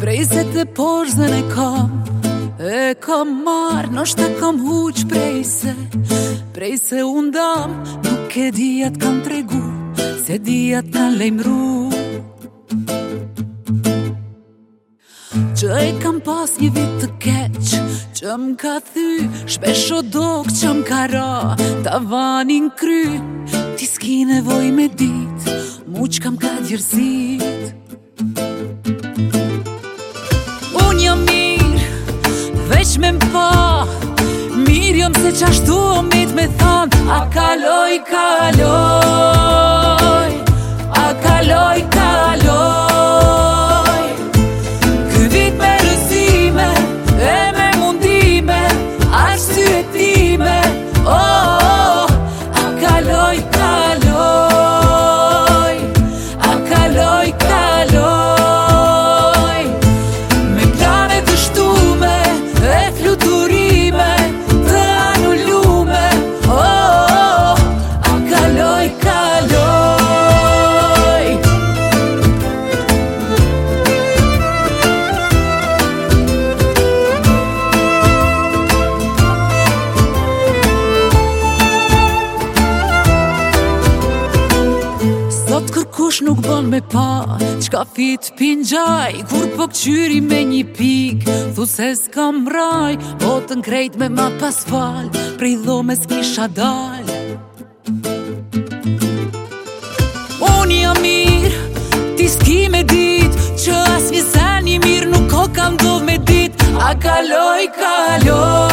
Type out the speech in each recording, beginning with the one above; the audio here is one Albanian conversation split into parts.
Prej se të porzën e kam E kam marë, në shtë kam huqë, prej se Prej se undam, nuk e dijat kam tregu Se dijat kam lejmru Që e kam pas një vit të keq Që më ka thy, shpesh o dok që më ka ra Ta vanin kry, ti s'ki nevoj me dit Mu që kam ka djërzit Që Me m'fa po. Mirë jom se qashtu o me thon A kaloj, kaloj kush nuk bën me pa Qka fit pinjaj Kur po këqyri me një pik Thu se s'kam raj Po të nkrejt me ma pas fal Prej dhome s'kisha dal Unë jam mirë Ti s'ki me dit Që as një sen i mirë Nuk o kam dhove me dit A kaloj, kaloj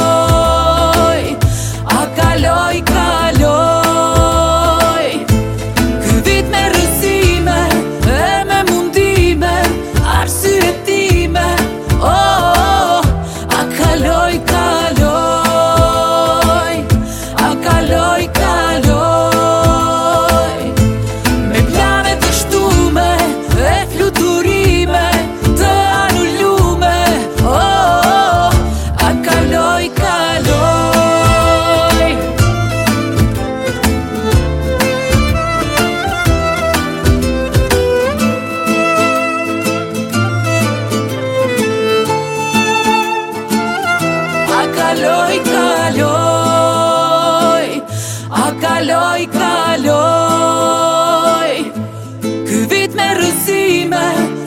mundime,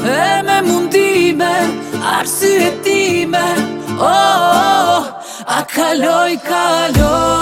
e me mundime, arsyetime, oh, oh, oh, a kaloj, kaloj.